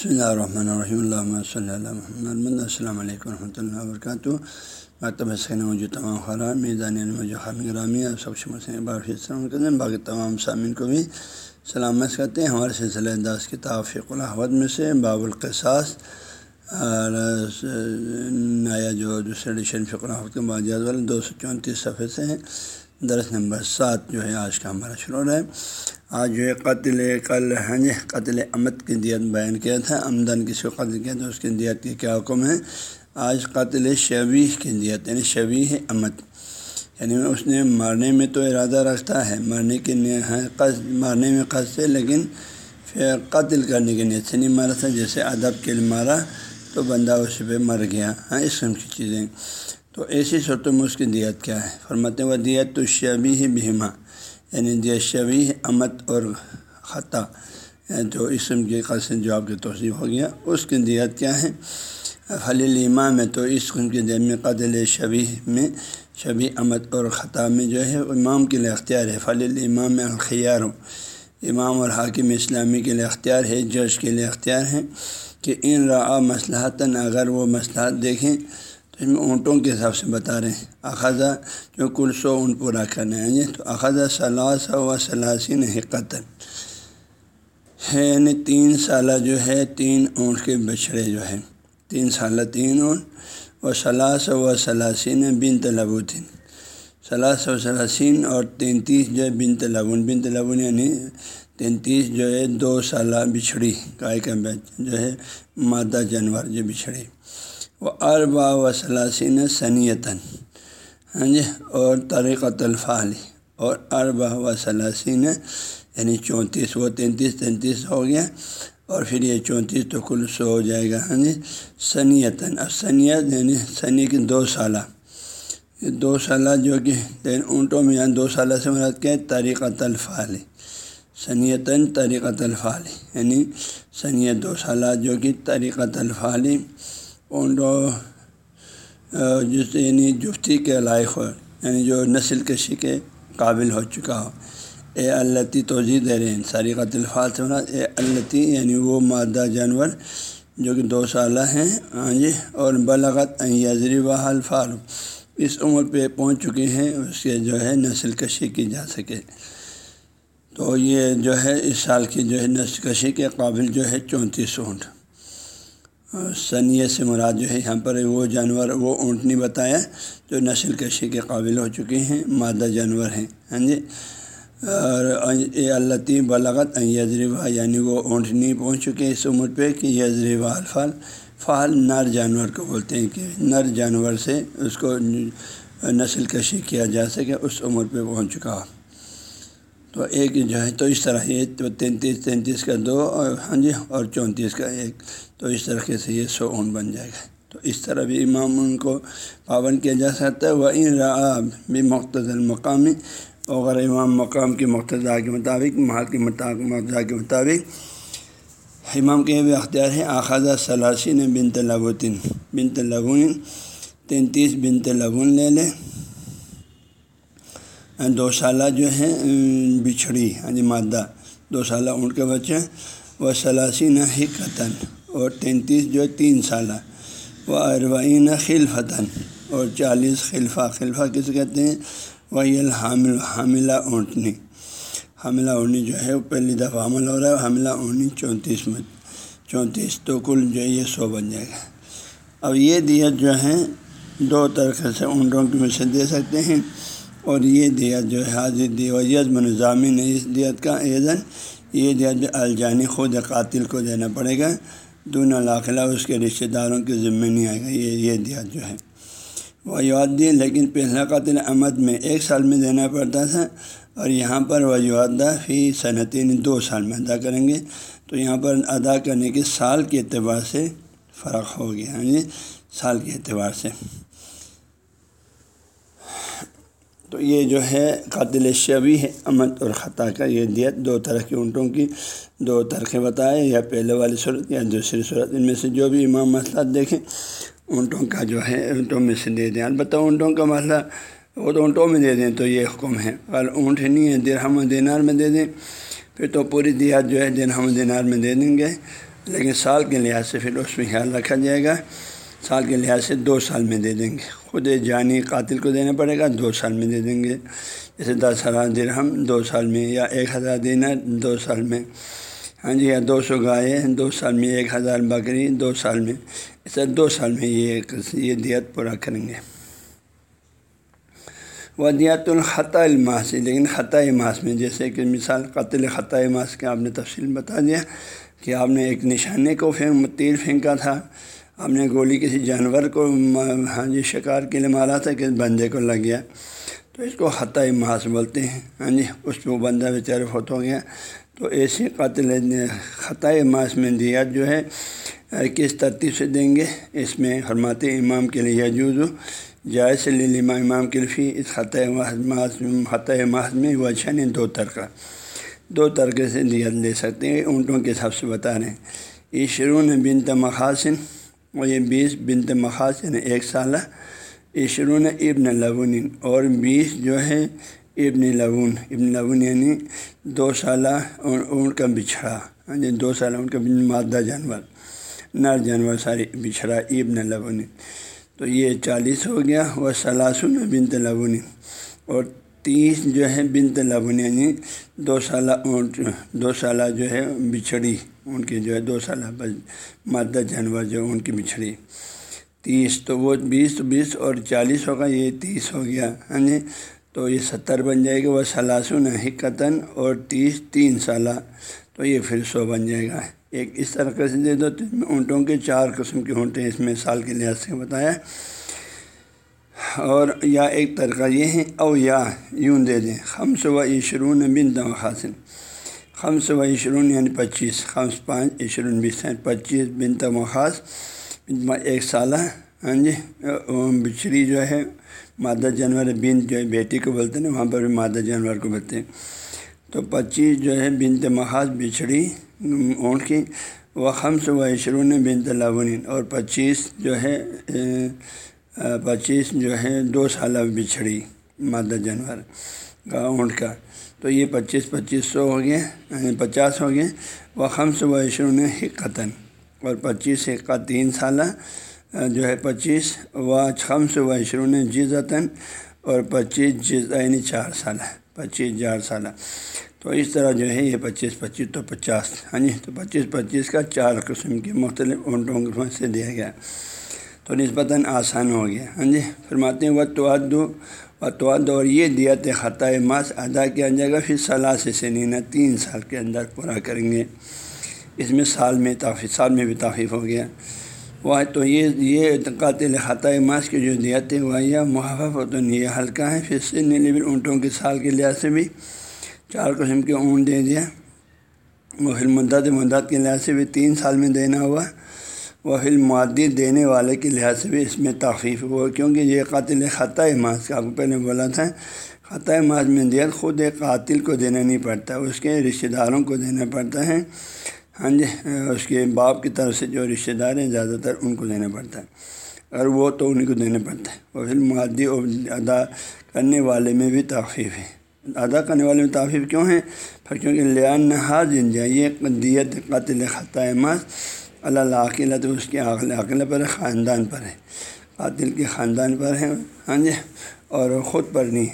بسم اللہ الرحمن الرحیم اللہ صلی اللہ محمد السلام علیکم ورحمۃ اللہ وبرکاتہ مکتب سکن موجود تمام خران میزان خام گرامی اور سب سے باقی تمام سامعین کو بھی سلامت کرتے ہیں ہمارے سلسلہ داس کتاب فق الحمد میں سے باب القصاص اور نیا جو دوسرے ایڈیشن فق الحمد کے باجات والے دو سو چونتیس صفحے سے ہیں درس نمبر سات جو ہے آج کا ہمارا شروع ہے آج جو ہے قتل کل ہاں جی قتل امت کی دیت بیان کیا تھا آمدن کسی کو قتل کیا تھا، اس کی دیت کے کیا حکم ہے؟ آج قتل شبیح کی دیت یعنی شبیح امت یعنی اس نے مارنے میں تو ارادہ رکھتا ہے، مرنے کے قصد مارنے میں قصد ہے، لیکن پھر قتل کرنے کے نیت سے نہیں مارا تھا، جیسے ادب کے لیے مارا تو بندہ اس پہ مر گیا۔ ہاں اس قسم کی چیزیں۔ تو ایسی صورتوں میں اس کی دیت کیا ہے؟ فرماتے و دیت تو شبی ہی بہما یعنی دیت شبی امت اور خطا یعنی جو اسم کے قسم جو آپ کی توصیف ہو گیا، اس کی دیت کیا ہے؟ خلیل امام میں تو اس قسم کی دیت میں شبی میں، شبی امت اور خطا میں جو ہے، امام کے لیے اختیار ہے۔ فلیل امام الخیار، امام اور حاکم اسلامی کے لیے اختیار ہے، جج کے لیے اختیار ہے کہ ان رعا مسلحتاً اگر وہ مسلحت دیکھیں اس میں اونٹوں کے حساب سے بتا رہے ہیں۔ اخذہ جو کل سو اونٹ پورا کرنا ہے، تو اخذہ ثلاث و ثلاثین حقتاً۔ ہے یعنی تین سالہ جو ہے، تین اونٹ کے بچھڑے جو ہے تین سالہ تین اونٹ و ثلاث و ثلاثین بن تلبوتین ثلاث و ثلاثین اور تینتیس جو ہے بن تلبن بن تلبن یعنی تینتیس جو ہے، دو سالہ بچھڑی۔ گائے کا جو ہے، مادہ جانور جو بچھڑی وہ اربا و ثلاثین سنیتاً ہاں جی اور طریقۃ الفعلی اور اربا و ثلاثین یعنی چونتیس، وہ تینتیس تینتیس ہو گیا، اور پھر یہ چونتیس تو کل سو ہو جائے گا ہاں جی سنیتاً اب سنیت یعنی سنی کی دو سالہ، یہ دو سالہ جو کہ اونٹوں میں یہاں دو سالہ سے مراد کیا ہے؟ طریقۃ الفعلی سنیتاً طریقۃ الفعلی یعنی سنیت دو سالہ جو کہ طریقۃ الفعلی اونٹوں جس یعنی جفتی کے لائق ہو یعنی جو نسل کشی کے قابل ہو چکا ہو۔ اے التی توجہ دے رہے ہیں، ساری قتل فال سے اے التی یعنی وہ مادہ جانور جو کہ دو سالہ ہیں ہاں جی اور بلغت یزری و الفال اس عمر پہ پہنچ چکے ہیں، اس کے جو ہے نسل کشی کی جا سکے۔ تو یہ جو ہے، اس سال کی جو ہے نسل کشی کے قابل جو ہے چونتیس اونٹ۔ سنیہ سے مراد جو ہے یہاں پر وہ جانور وہ اونٹنی بتایا جو نسل کشی کے قابل ہو چکے ہیں، مادہ جانور ہیں۔ ہاں جی؟ اور اللہ بلغت یزریوا یعنی وہ اونٹنی پہنچ چکے ہیں اس عمر پہ کہ یزریوا الفال۔ فعال نر جانور کو بولتے ہیں کہ نر جانور سے اس کو نسل کشی کیا جا سکے، اس عمر پہ پہنچ چکا۔ ہو تو ایک جو ہے تو اس طرح یہ تینتیس تینتیس کا دو اور ہاں جی اور چونتیس کا ایک، تو اس طریقے سے یہ سو اون بن جائے گا۔ تو اس طرح بھی امام ان کو پابند کیا جا سکتا ہے۔ وہ ان را بھی مختصر مقامی اگر امام مقام کی مقتضا کے مطابق، محل کے مقتضا کے مطابق، امام کے بھی اختیار ہے۔ آخذہ سلاسین بن تلابوتین بن تلابون تینتیس بن تلابون لے لیں دو سالہ جو ہے بچھڑی ہاں جی مادہ۔ دو سالہ اونٹ کے بچے وہ سلاسین حکتاً اور تینتیس جو ہے، تین سالہ۔ وہ اروئین خلفتاً اور چالیس خلفہ۔ خلفہ کس کہتے ہیں؟ وہی الحامل، حاملہ اونٹنی حاملہ اونٹنی جو ہے پہلی دفعہ حامل ہو رہا ہے۔ حاملہ اونٹنی چونتیس میں، چونتیس تو کل جو ہے، یہ سو بن جائے گا۔ اب یہ دیت جو ہے دو طریقے سے اونٹوں کی میں سے دے سکتے ہیں۔ اور یہ دیت جو ہے حاضر دیویت منظامین اس دیت کا ایزن یہ دیت الجانی خود قاتل کو دینا پڑے گا۔ دونوں لاخلہ اس کے رشتہ داروں کے ذمہ نہیں آئے گا۔ یہ یہ دیت جو ہے۔ وہ یاد دی لیکن پہلا قاتل احمد میں ایک سال میں دینا پڑتا تھا۔ اور یہاں پر وجوہدہ فی صنعتین دو سال میں ادا کریں گے۔ تو یہاں پر ادا کرنے کے سال کے اعتبار سے فرق ہو گیا یعنی سال کے اعتبار سے۔ تو یہ جو ہے قاتل شبی ہے امت اور خطا کا یہ دیت۔ دو طرح کی اونٹوں کی دو طرقے بتائے یا پہلے والی صورت یا دوسری صورت۔ ان میں سے جو بھی امام مسئلہ دیکھیں، اونٹوں کا جو ہے، اونٹوں میں سے دے دیں۔ البتہ اونٹوں کا مسئلہ، وہ تو اونٹوں میں دے دیں تو یہ حکم ہے۔ اگر اونٹ نہیں ہے، درہم و دینار میں دے دیں، پھر تو پوری دیات جو ہے، درہم و دینار میں دے دیں گے۔ لیکن سال کے لحاظ سے پھر اس میں خیال رکھا جائے گا۔ سال کے لحاظ سے دو سال میں دے دیں گے۔ خود جانی قاتل کو دینا پڑے گا، دو سال میں دے دیں گے۔ جیسے دس ہزار درہم، دو سال میں، یا ایک ہزار دینا دو سال میں۔ ہاں جی یا دو سو گائے، دو سال میں ایک ہزار بکری، دو سال میں۔ ایسا دو سال میں یہ یہ دیت پورا کریں گے۔ وہ دیت الخطۂ الماس لیکن خطۂ ماس میں، جیسے کہ مثال قتل خطۂ ماس کے آپ نے تفصیل بتا دیا کہ آپ نے ایک نشانے کو پھینک تیر پھینکا تھا۔ آپ نے گولی کسی جانور کو ہاں جی شکار کے لیے مارا تھا کہ بندے کو لگ گیا۔ تو اس کو خطۂ ماس بولتے ہیں۔ ہاں جی اس پہ وہ بندہ بیچارے فوت ہو گیا۔ تو ایسے قتل خطۂ ماس میں دیا جو ہے کس ترتیب سے دیں گے؟ اس میں حرمات امام کے لیے یجوز، جائز لیما امام کلفی اس خطۂ ماس خطۂ ماس میں وجہ اچھا نے دو ترکہ دو طرقے سے دیت لے سکتے ہیں، اونٹوں کے حساب سے بتا رہے ہیں۔ عشرون بنت مخاسن اور یہ بیس بنت مخاص یعنی ایک سالہ، عشرون ابن لون، اور بیس جو ہے ابن لون۔ ابن لون یعنی دو سالہ اونٹ کا بچھڑا۔ یعنی دو سالہ اونٹ کا مادہ جانور، نر جانور ساری بچھڑا ابن لون۔ تو یہ چالیس ہو گیا، وہ سلاسن بنت لون۔ اور تیس جو ہے بنت لبن یعنی جی، دو سالہ اونٹ، دو سالہ جو ہے بچھڑی، ان کی جو ہے دو سالہ مادہ جانور جو ان کی بچھڑی۔ تیس تو وہ بیس تو بیس اور چالیس ہوگا، یہ تیس ہو گیا ہاں جی؟ تو یہ ستر بن جائے گا، وہ سلاسن حقتاً اور تیس تین سالہ، تو یہ پھر سو بن جائے گا۔ ایک اس طرح سے دے دو اونٹوں کے چار قسم کے اونٹیں اس میں سال کے لحاظ سے بتایا۔ اور یا ایک طریقہ یہ ہے، او یا، یوں دے دیں۔ خمس و عشرون بن دم حاصل۔ خمس و عشرون یعنی پچیس۔ خمس، پانچ، عشرون، بیس یعنی پچیس بن تمخاص ایک سالہ۔ ہاں جی بچھڑی جو ہے، مادہ جانور بن جو ہے، بیٹی کو بولتے ہیں، وہاں پر بھی مادہ جانور کو بولتے ہیں۔ تو پچیس جو ہے بنت محاذ بچھڑی اونٹ کی۔ وہ خمس و عشرون بنت لون اور پچیس جو ہے پچیس جو ہے دو سالہ بچھڑی مادہ جانور کا اونٹ کا۔ تو یہ پچیس پچیس سو ہو گئے یعنی پچاس ہو گئے۔ وہ خمس و عشرون حقتاً، اور پچیس حقہ تین سالہ، جو ہے پچیس۔ و خمس و عشرون جزتاً، اور پچیس جز یعنی چار سالہ، پچیس چار سالہ۔ تو اس طرح جو ہے یہ پچیس پچیس تو پچاس ہاں جی تو پچیس پچیس کا چار قسم کے مختلف اونٹوں سے دیا گیا۔ تو نسبتاً آسان ہو گیا۔ ہاں جی فرماتے ہیں وہ توادو و اور یہ دیت خطۂ ماس ادا کیا جائے گا پھر صلاح سے سنینہ تین سال کے اندر پورا کریں گے۔ اس میں سال میں تافیف سال میں بھی تافیف ہو گیا۔ وہ تو یہ یہ قاتل خطۂ ماس کی جو دیت ہے وہ یہ محفف تو یہ ہلکا ہے پھر سے نیلی بھی اونٹوں کے سال کے لحاظ سے بھی چار قسم کے اونٹ دے دیا وہ پھر مدت مدت کے لحاظ سے بھی تین سال میں دینا ہوا۔ وہ فلم معدی دینے والے کے لحاظ سے بھی اس میں تخفیف ہوا، کیونکہ یہ قاتل خطۂ ماس کا آپ کو پہلے بولا تھا۔ خطۂ ماس میں دیت خود ایک قاتل کو دینا نہیں پڑتا، اس کے رشتہ داروں کو دینا پڑتا ہے۔ ہاں جی اس کے باپ کی طرف سے جو رشتہ دار ہیں، زیادہ تر ان کو دینا پڑتا ہے۔ اگر وہ تو انہیں کو دینا پڑتا ہے۔ وہ فلم معدی ادا کرنے والے میں بھی تخفیف ہے۔ ادا کرنے والے میں تخفیف کیوں ہیں پھر کیونکہ لیان نہاد یہ دیت قاتل خطۂ ماس اللہ عقیلہ تو اس کے عقل عقل پر خاندان پر ہے۔ قاتل کے خاندان پر ہے ہاں جی اور خود پر نہیں۔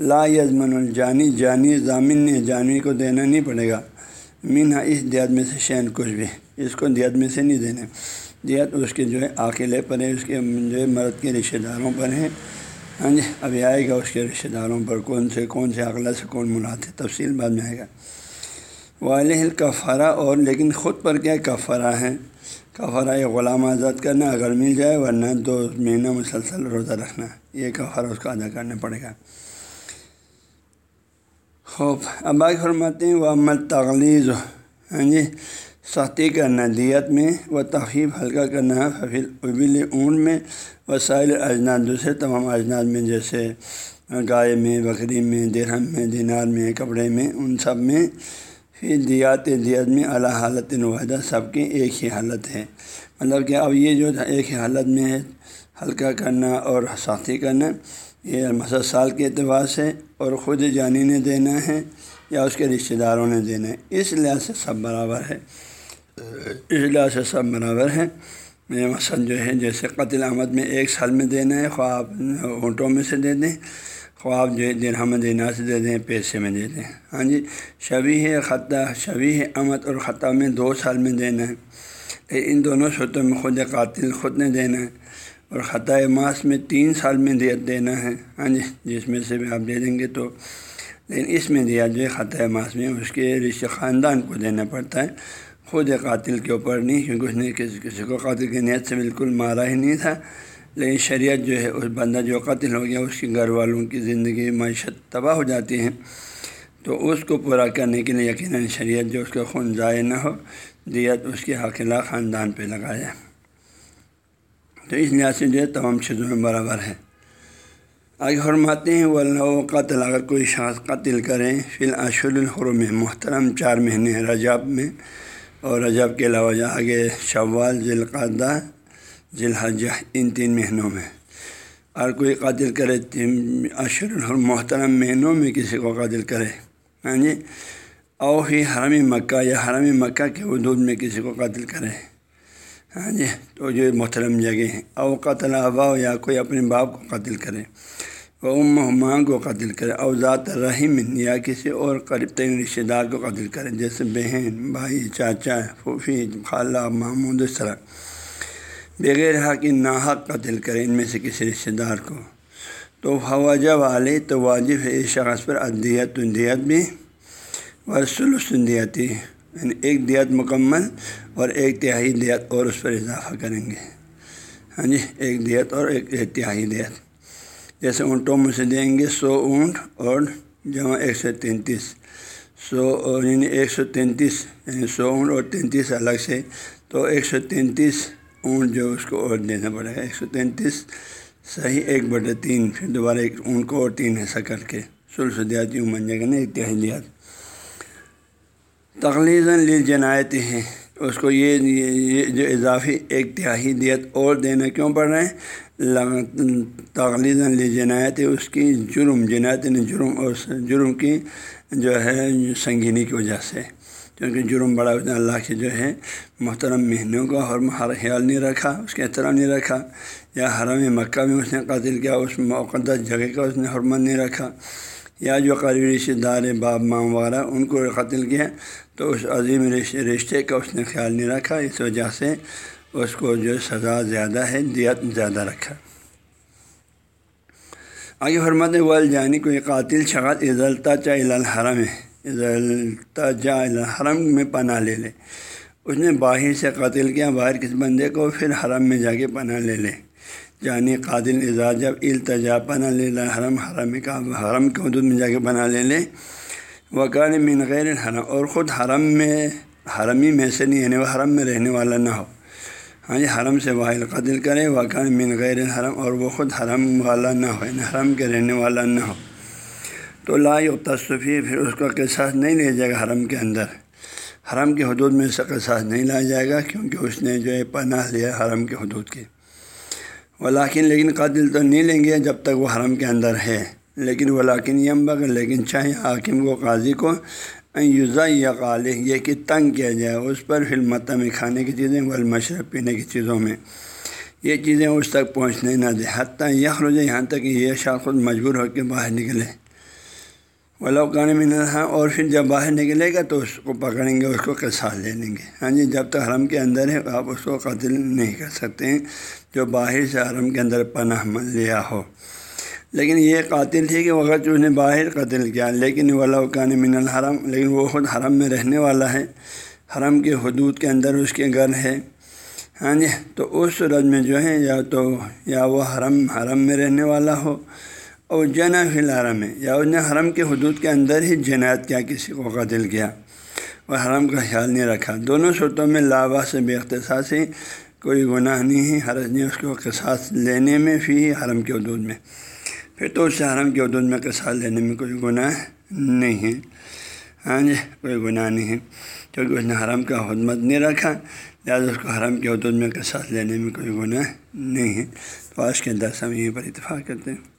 لا یزمن الجانی، جانی ضامن نے، جانوی کو دینا نہیں پڑے گا۔ مینہ اس دیت میں سے شین کچھ بھی، اس کو دیت میں سے نہیں دینا۔ دیت اس کے جو ہے عقلے پر ہے، اس کے جو ہے مرد کے رشتہ داروں پر ہیں۔ ہاں جی ابھی آئے گا اس کے رشتہ داروں پر، کون سے کون سے عقلہ سے کون ملات ہے؟ تفصیل بعد میں آئے گا۔ والح کفرا اور لیکن خود پر کیا کفرا ہے کفرا یہ غلام آزاد کرنا اگر مل جائے ورنہ دو مہینہ مسلسل روزہ رکھنا، یہ کفرا اس کو ادا کرنا پڑے گا۔ خوب ابا فرماتے ہیں وہ عمل تغلیز ہاں جی سختی کرنا دیت میں وہ تخیف ہلکا کرنا ہے ففیل ابل اون میں وسائل اجناد۔ دوسرے تمام اجناد میں جیسے گائے میں، بکری میں، درہم میں، دینار میں، کپڑے میں، ان سب میں پھر دیات دیت میں اعلیٰ حالت نوحدہ سب کی ایک ہی حالت ہے۔ مطلب کہ اب یہ جو ایک ہی حالت میں ہے ہلکا کرنا اور ساتھی کرنا، یہ مثلا سال کے اعتبار سے اور خود جانی نے دینا ہے یا اس کے رشتہ داروں نے دینا ہے۔ اس لحاظ سے سب برابر ہے۔ اس لحاظ سے سب برابر ہیں مثلاً جو ہے، جیسے قتل آمد میں ایک سال میں دینا ہے، خواب اونٹوں میں سے دے دیں خواب جو ہے درہم دینا سے دے دیں، پیسے میں دے دیں۔ ہاں جی شبی ہے خطہ شبی ہے امد اور خطہ میں دو سال میں دینا ہے۔ ان دونوں صورتوں میں خود قاتل، خود نے دینا ہے۔ اور خطۂ ماس میں تین سال میں دیت دینا ہے۔ ہاں جی جس میں سے بھی آپ دے دیں گے تو۔ لیکن اس میں دیا جو ہے خطۂ ماس میں، اس کے رشتے خاندان کو دینا پڑتا ہے۔ خود قاتل کے اوپر نہیں، کیونکہ اس نے کسی کسی کو قاتل کی نیت سے بالکل مارا ہی نہیں تھا۔ لیکن شریعت جو ہے، اس بندہ جو قتل ہو گیا، اس کے گھر والوں کی زندگی معیشت تباہ ہو جاتی ہے۔ تو اس کو پورا کرنے کے لیے یقیناً شریعت جو اس کا خون ضائع نہ ہو، دیت اس کے حقلہ خاندان پہ لگایا۔ تو اس لحاظ سے جو ہے، تمام چیزوں میں برابر ہے۔ آگے فرماتے ہیں وہ قتل اگر کوئی شخص قتل کریں فی الاشر الحرم میں محترم چار مہینے رجب میں، اور رجب کے علاوہ آگے شوال ذیلقدہ ذیل ان تین مہینوں میں۔ اور کوئی قاتل کرے اشر الحرم محترم مہینوں میں کسی کو قاتل کرے۔ یعنی ہاں جی او ہی حرمی مکہ یا حرمی مکہ کے حدود میں کسی کو قتل کرے۔ ہاں جی تو جو محترم جگہ ہیں، او قتل ابا یا کوئی اپنے باپ کو قتل کرے، وہ ام ماں کو قتل کرے، او ذات رحیم یا کسی اور قریب ترین رشتہ دار کو قتل کرے، جیسے بہن، بھائی، چاچا، پھوپھی، خالہ محمود اس طرح۔ بغیر حق ناحق قتل کرے ان میں سے کسی رشتہ دار کو۔ تو فوجہ والے تو واجب ہے اس شخص پر ادیت دیت بھی دیتی یعنی ایک دیت مکمل اور ایک تہائی دیت اور اس پر اضافہ کریں گے۔ ہاں جی ایک دیت اور ایک تہائی دیت۔ جیسے اونٹوں میں سے دیں گے سو اونٹ اور جمع ایک سو تینتیس۔ سو اور یعنی ایک سو تینتیس یعنی سو اونٹ اور تینتیس الگ سے۔ تو ایک سو تینتیس اونٹ جو اس کو اور دینا پڑے گا، ایک سو تینتیس، صحیح ایک بٹے تین، پھر دوبارہ ایک اونٹ کو اور تین حصہ کر کے سلسدیاتی یوں بن جائے گا نا دیات تخلیزاً لی جنایت ہیں۔ اس کو یہ جو اضافی ایک تہائی دیت اور دینا کیوں پڑ رہے ہیں؟ تخلیزاً لی جنایت اس کی جرم جنایت نے جرم اور جرم کی جو ہے، سنگینی کی وجہ سے۔ کیونکہ جرم بڑا ہوتا ہے اللہ کے جو ہے محترم مہینوں کا ہر خیال نہیں رکھا، اس کے احترام نہیں رکھا۔ یا حرم مکہ میں اس نے قتل کیا، اس مقدس جگہ کا اس نے حرمت نہیں رکھا۔ یا جو قریبی رشتے دار باب ماں وغیرہ، ان کو قتل کیا، تو اس عظیم رشتے کا اس نے خیال نہیں رکھا۔ اس وجہ سے اس کو جو سزا زیادہ ہے، دیت زیادہ رکھا۔ آگے حرمت وال جانی کوئی قاتل شخص عزلتا چاہ الحرم ہے۔ عزلتا جا الحرم میں پناہ لے لے۔ اس نے باہر سے قتل کیا، باہر کس بندے کو پھر حرم میں جا کے پناہ لے لے۔ جانی قاتل اعزاز جب التجا پناہ لے لے، حرم حرم کا، حرم کے حدود میں جا کے پناہ لے لے۔ وکان من غیر الحرم، اور خود حرم میں، حرمی میں سے نہیں یعنی وہ حرم میں رہنے والا نہ ہو۔ ہاں جی حرم سے واحد قتل کرے، وکان من غیر الحرم، اور وہ خود حرم والا نہ ہو یعنی حرم کے رہنے والا نہ ہو۔ تو لا تصفی پھر اس کا قصاص نہیں لے جائے گا حرم کے اندر۔ حرم کے حدود میں اس کا قصاص نہیں لایا جائے گا کیونکہ اس نے جو ہے پناہ لیا حرم کے حدود کی۔ ولاکن لیکن قاتل تو نہیں لیں گے جب تک وہ حرم کے اندر ہے۔ لیکن ولاکن یم بغیر لیکن چاہے حاکم کو، قاضی کو یوزا یا قال یہ کہ تنگ کیا جائے اس پر فلمتہ میں کھانے کی چیزیں، والمشرب پینے کی چیزوں میں۔ یہ چیزیں اس تک پہنچنے نہ دے حتیٰ یہ رجے یہاں تک کہ یہ شاخ خود مجبور ہو کے باہر نکلے۔ ولاقان میں نہ اور پھر جب باہر نکلے گا تو اس کو پکڑیں گے، اس کو قصاص لے لیں گے۔ ہاں جی جب تک حرم کے اندر ہے آپ اس کو قتل نہیں کر سکتے ہیں، جو باہر سے حرم کے اندر پناہ لیا ہو۔ لیکن یہ قاتل تھی کہ وقت اس نے باہر قتل کیا، لیکن ولاقان من الحرم لیکن وہ خود حرم میں رہنے والا ہے۔ حرم کے حدود کے اندر اس کے گھر ہے۔ ہاں جی تو اس صورت میں جو ہے، یا تو، یا وہ حرم حرم میں رہنے والا ہو۔ اور جنا فی الحرم ہے۔ یا اس نے حرم کے حدود کے اندر ہی جنایت کیا، کسی کو قتل کیا۔ وہ حرم کا خیال نہیں رکھا۔ دونوں صورتوں میں لابا سے بے اختصاصی کوئی گناہ نہیں ہے حرض نہیں اس کو قصاص لینے میں فی حرم کے حدود میں۔ پھر تو اس سے حرم کے حدود میں قصاص لینے میں کوئی گناہ نہیں ہے۔ ہاں جی کوئی گناہ نہیں ہے۔ کیونکہ اس نے حرم کا حدمت نہیں رکھا، لہٰذا اس کو حرم کے حدود میں قصاص لینے میں کوئی گناہ نہیں ہے۔ تو آج کے درس ہم یہیں پر اتفاق کرتے ہیں۔